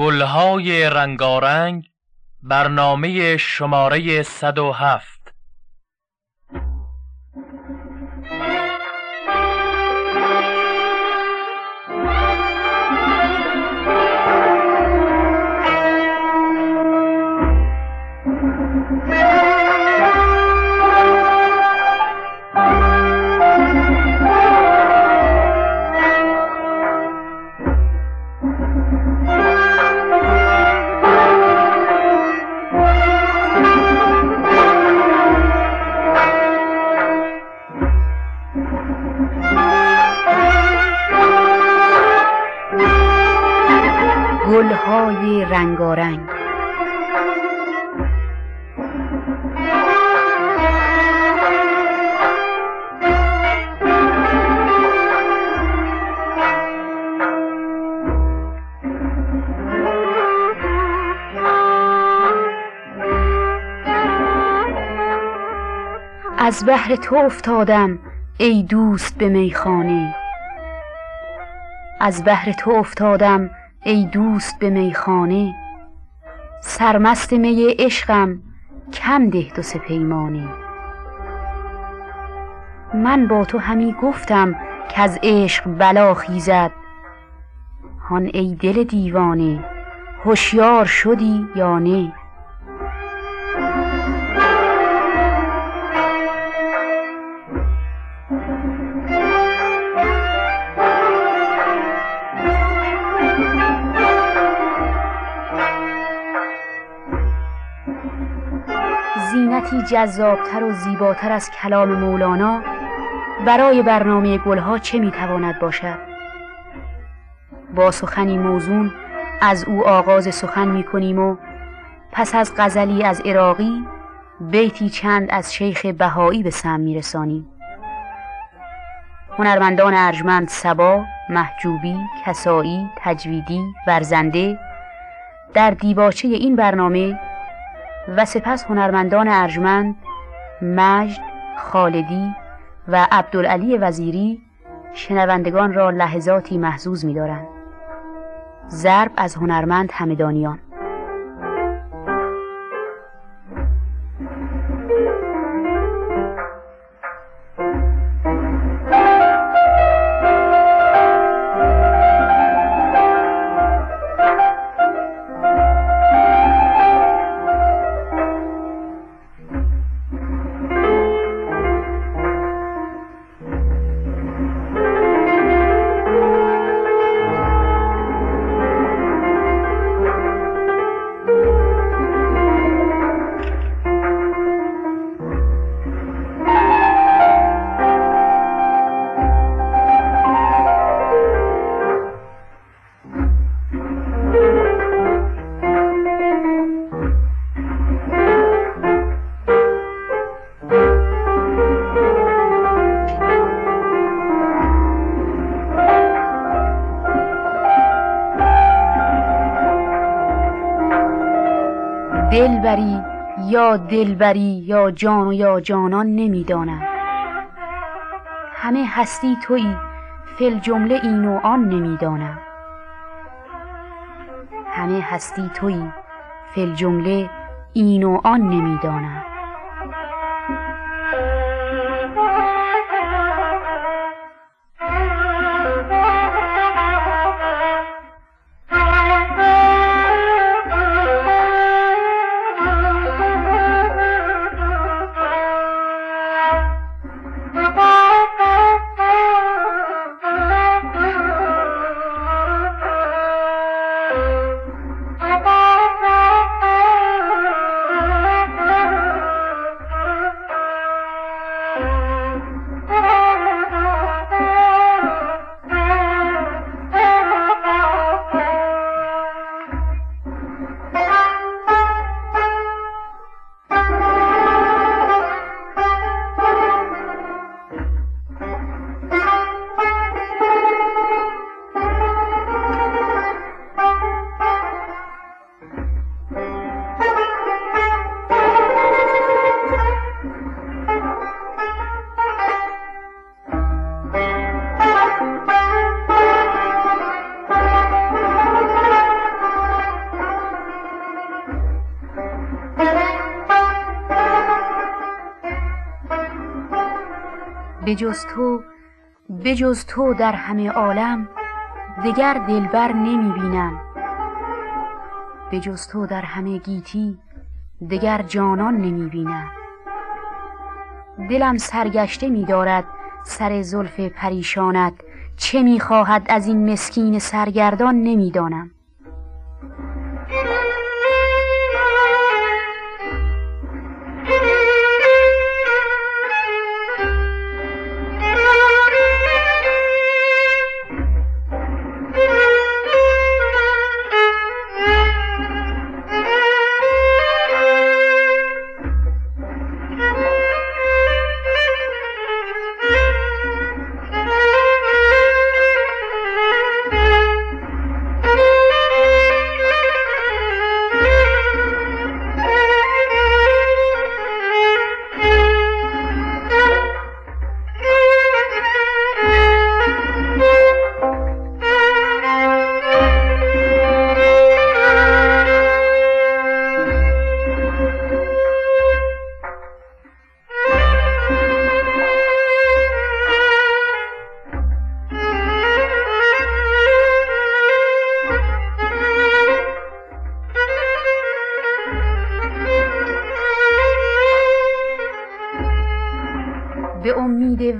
گلهای رنگارنگ برنامه شماره 107 گلهای رنگارنگ. از بهر تو افتادم ای دوست به میخانه. از بهر تو افتادم ای دوست به میخانه سرمست می عشقم کم ده دو سه پیمانه. من با تو همی گفتم از عشق بلا خیزد. هان ای دل دیوانه هوشیار شدی یا نه؟ جذابتر و زیباتر از کلام مولانا برای برنامه گلها چه می‌تواند باشد؟ با سخنی موزون از او آغاز سخن می‌کنیم و پس از غزلی از عراقی بیتی چند از شیخ بهایی به سم میرسانیم. هنرمندان ارجمند سبا، محجوبی، کسایی، تجویدی، ورزنده در دیباچه این برنامه و سپس هنرمندان ارجمند مجد خالدی و عبدالعلی وزیری شنوندگان را لحظاتی محزوز می‌دارند. ضرب از هنرمند همدانیان. یا دلبری یا جان و یا جانان نمی‌دانم همه هستی تویی فل جمله این و آن نمی‌دانم. همه هستی تویی فل جمله این و آن نمی‌دانم. بجز تو بجز تو در همه عالم دگر دلبر نمی بینم بجز تو در همه گیتی دگر جانان نمی بینم دلم سرگشته می دارد سر زلف پریشانت چه می خواهد از این مسکین سرگردان نمی‌دانم. به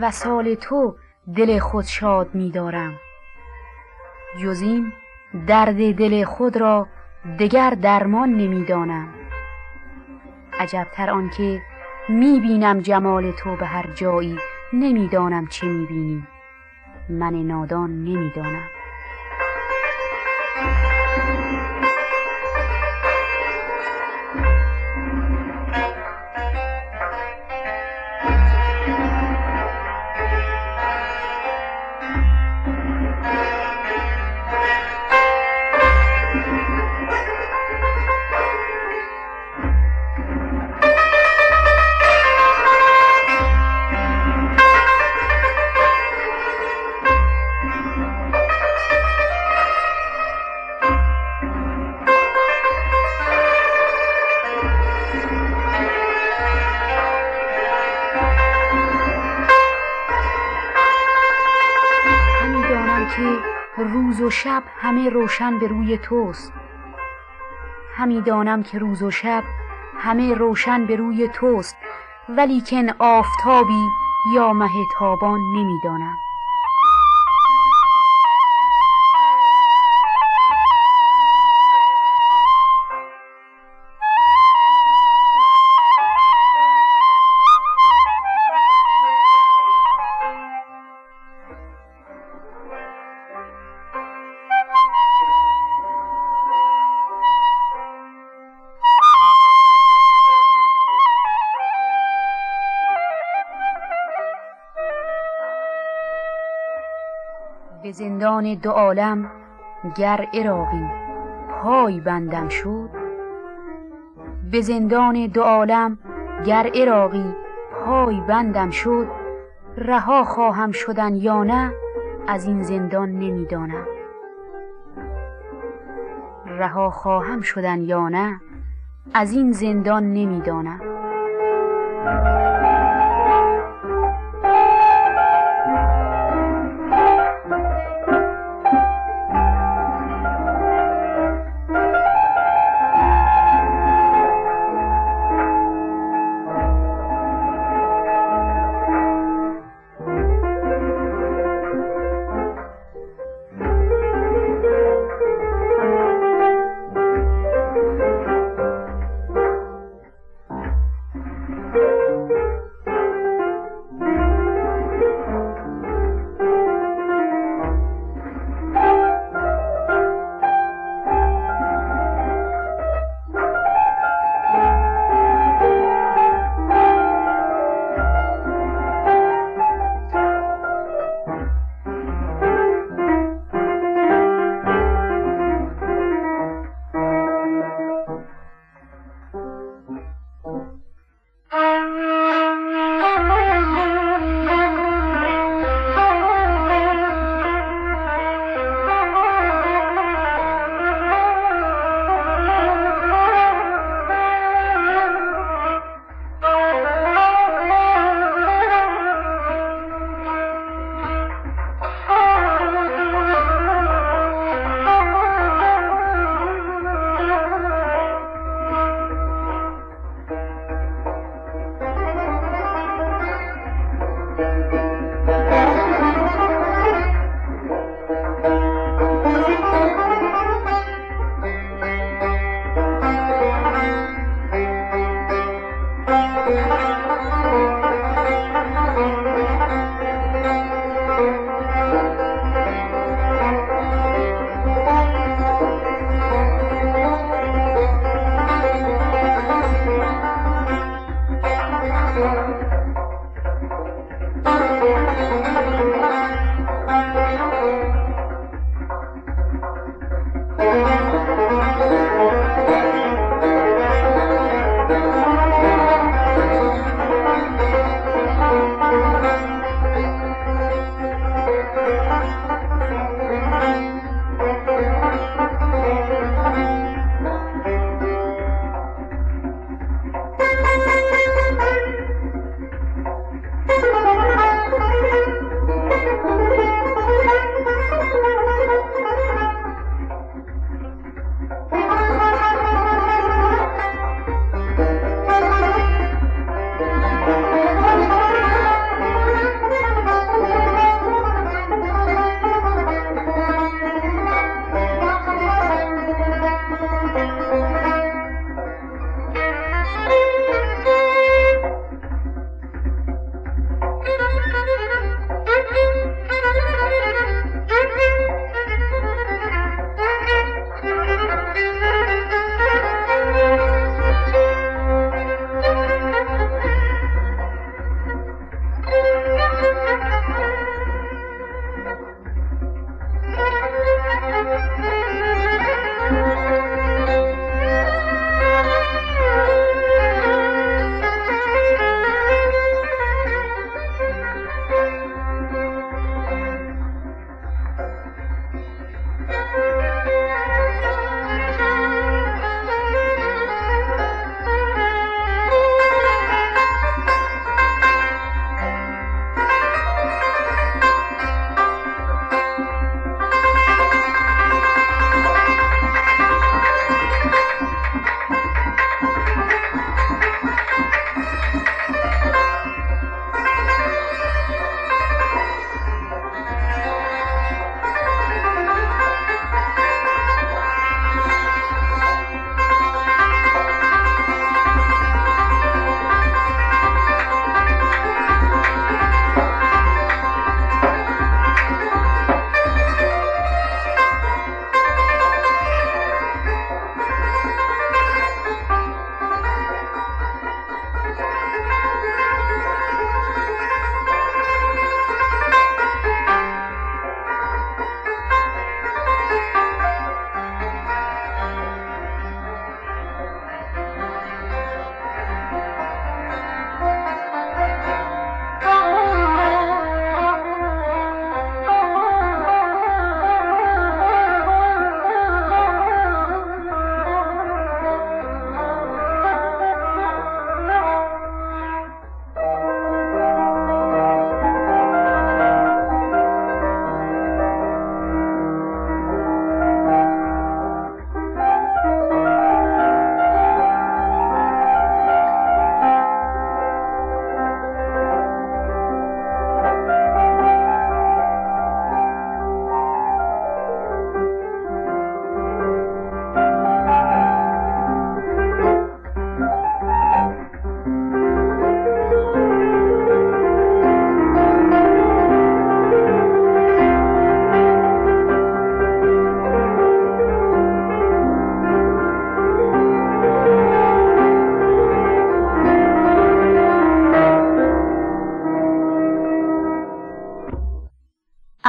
وسال تو دل خود شاد می دارم. جز درد دل خود را دگر درمان نمی‌دانم عجبتر آنکه می بینم جمال تو به هر جایی. نمی‌دانم چه می بینی. من نادان نمی‌دانم روز و شب همه روشن به روی توست. همی دانم که روز و شب همه روشن به روی توست ولیکن آفتابی یا مه تابان نمی‌دانم زندان دو عالم گر عراقی پای بندم شد. به زندان دو عالم گر عراقی پای بندم شد. رها خواهم شدن یا نه از این زندان نمی‌دانم. رها خواهم شدن یا نه از این زندان نمی‌دانم.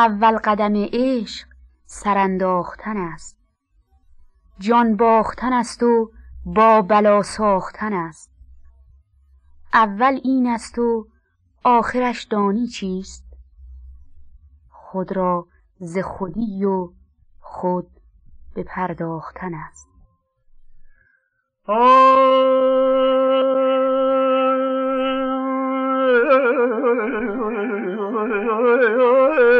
اول قدم عشق سرانداختن است. جان باختن است و با بلا ساختن است. اول این است و آخرش دانی چیست؟ خود را ز خودی و خود به پرداختن است.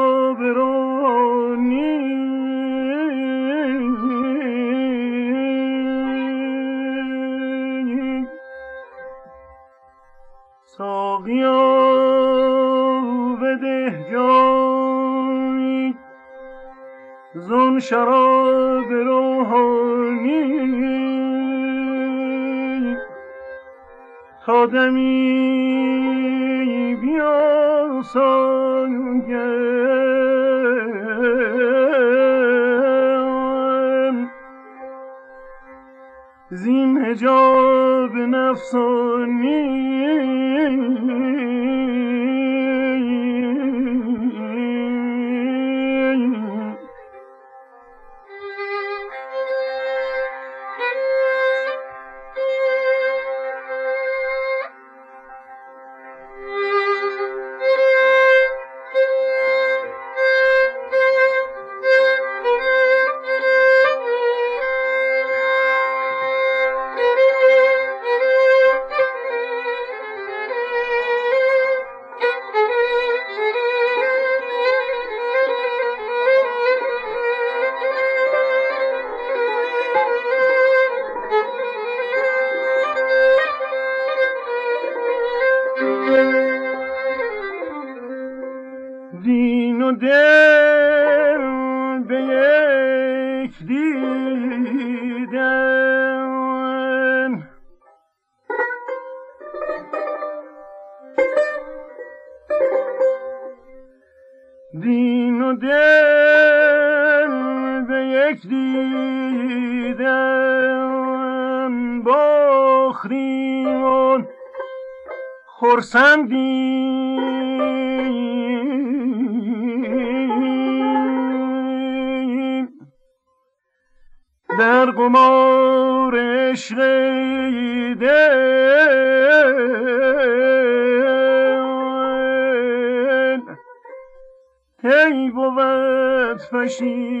دوني نفسانی خرسندیم در قمار عشق دل. هی بود فشیمانی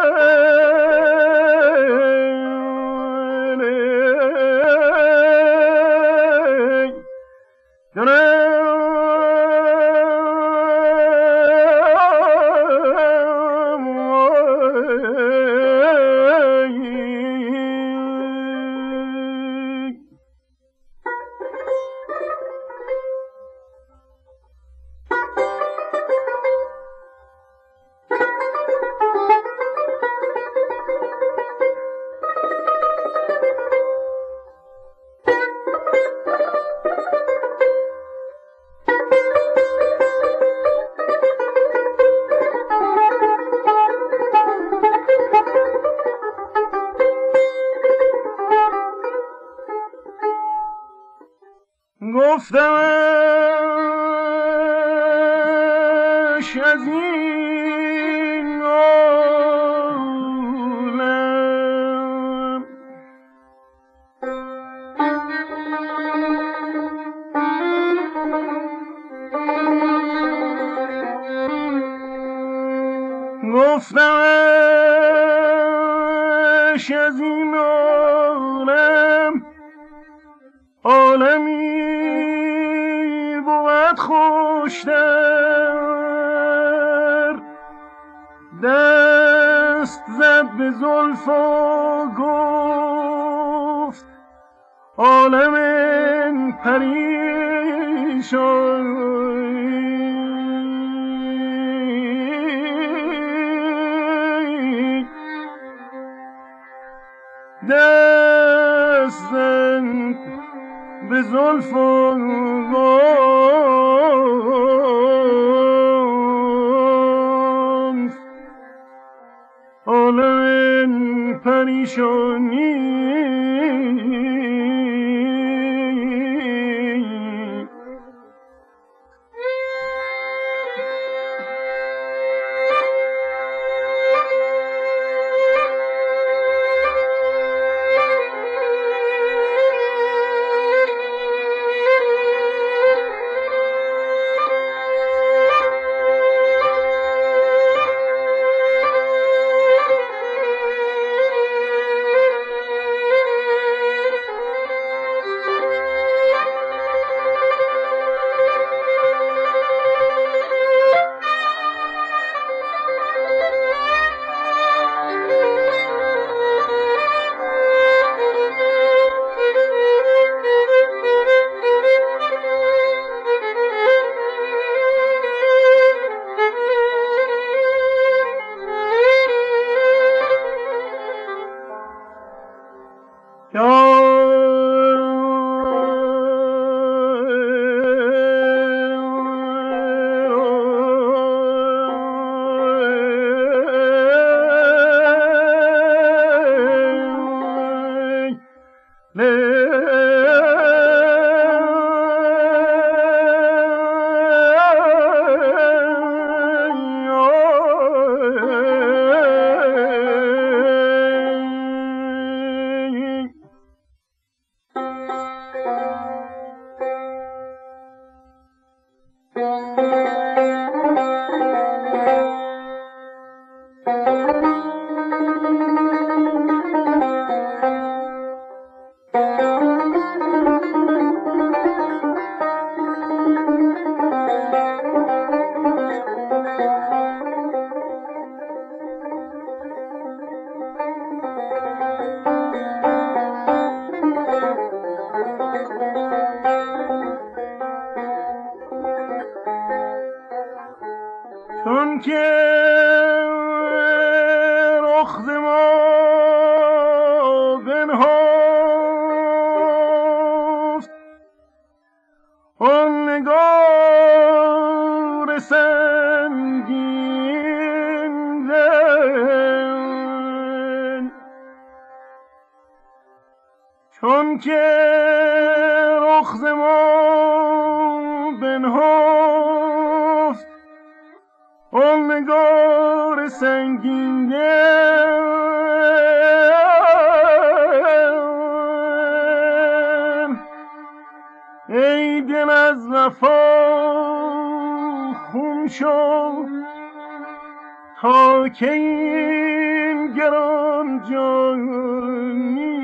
گفتمش از این عالم. عالمی بود خوشتر. دست زد به زلف و گفت عالم پریشان زلف عالم پریشانی Thank you. جانی.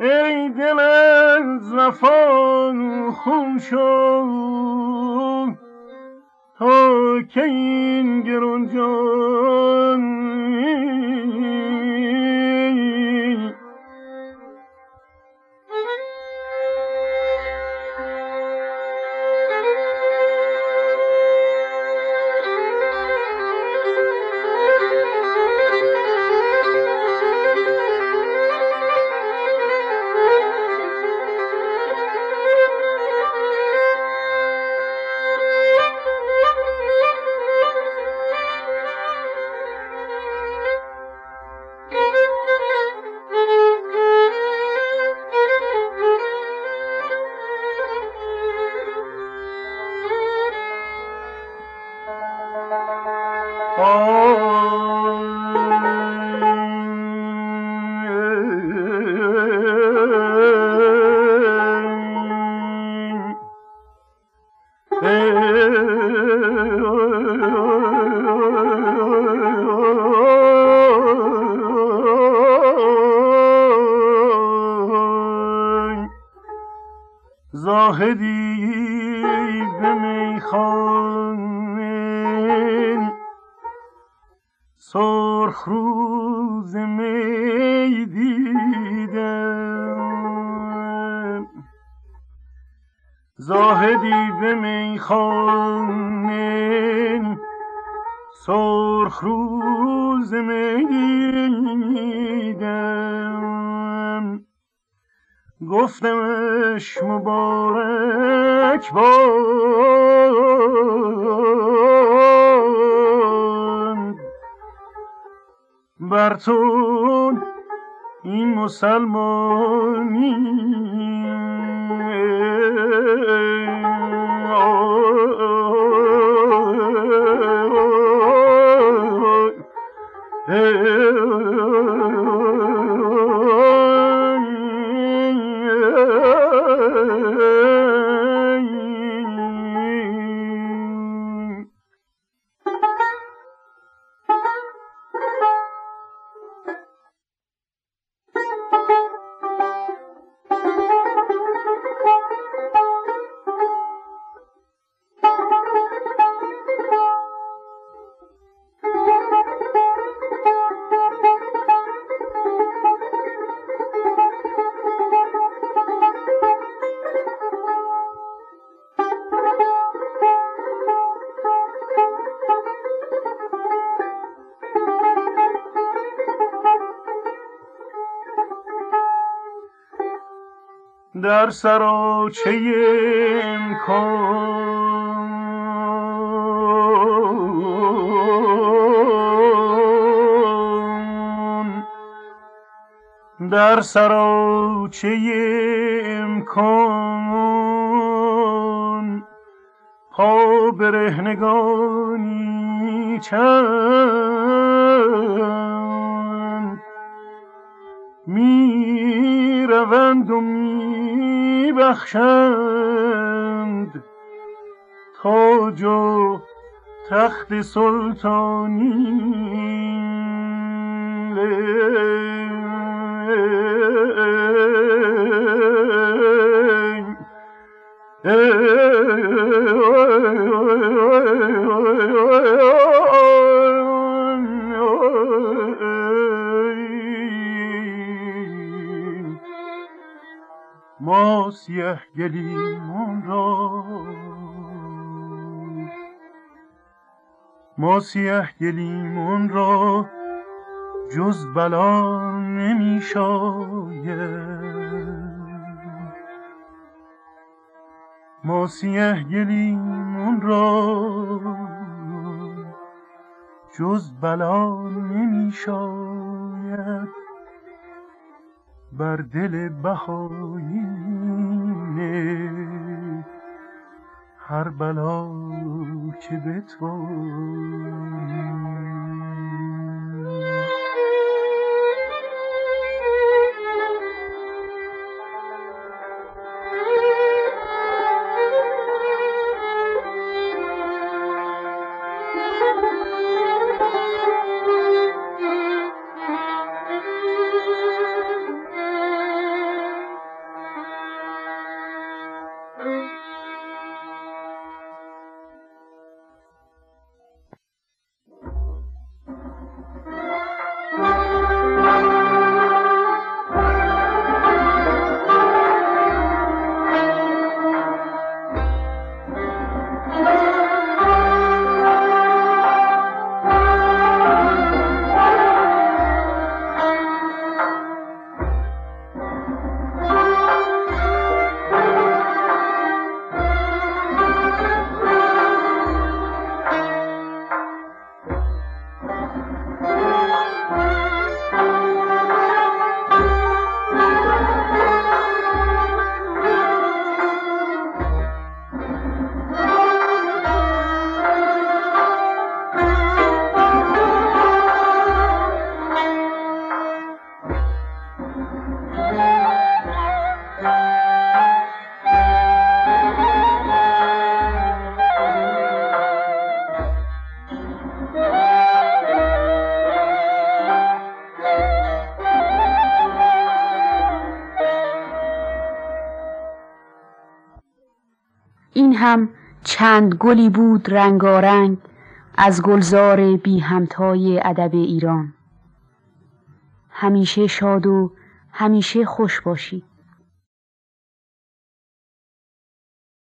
ای دل از وفا خون شد. تا که این گرون جان Oh. گفتمش مبارک باد بر تو این مسلمانی. در سراچه امکان. در سراچه امکان. پا برهنگانی چند. می روند و بخشند تاج و تخت سلطانی. سیه گلیمون را جز بلا نمی ما سیه گلیمون را جز بلا نمی شاید بر دل بهاییم هر بلا که بتوانیم هم چند گلی بود رنگارنگ از گلزار بی همتای ادب ایران. همیشه شاد و همیشه خوش باشید.